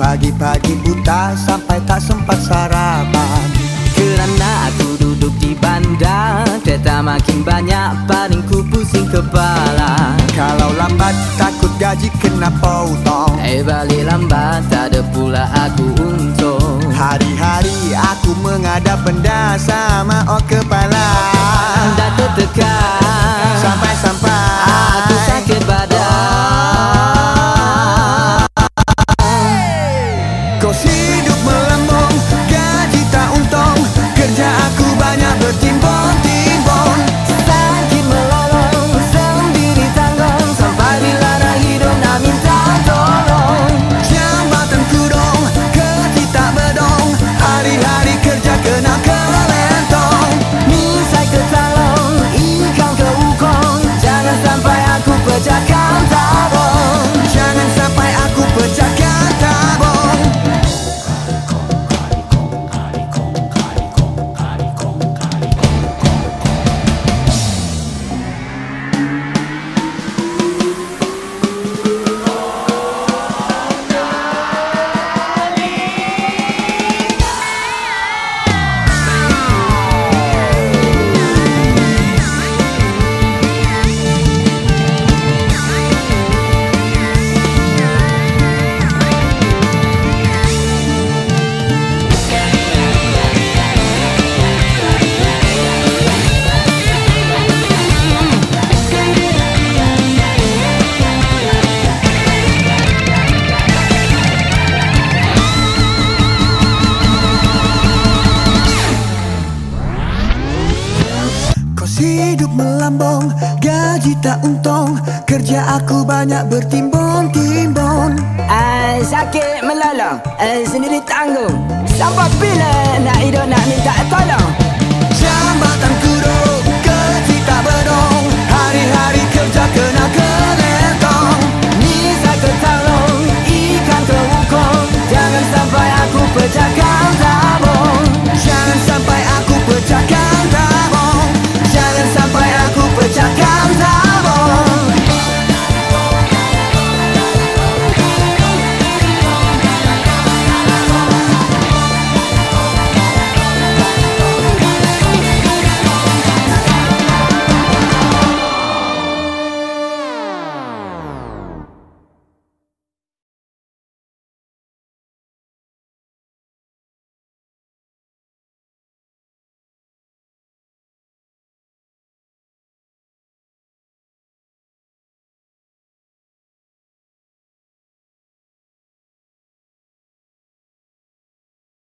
Pagi-pagi buta sampai tak sempat sarapan. Kerana aku duduk di bandar Kereta makin banyak paling ku pusing kepala. Kalau lambat takut gaji kena potong. Eh balik lambat tak ada pula aku untung. Hari-hari aku mengadap benda sama oh kepala Gaji tak untung Kerja aku banyak bertimbun-timbun. Ai sakit melolong Ai sendiri tanggung. Sampai bila nak hidup nak minta tolong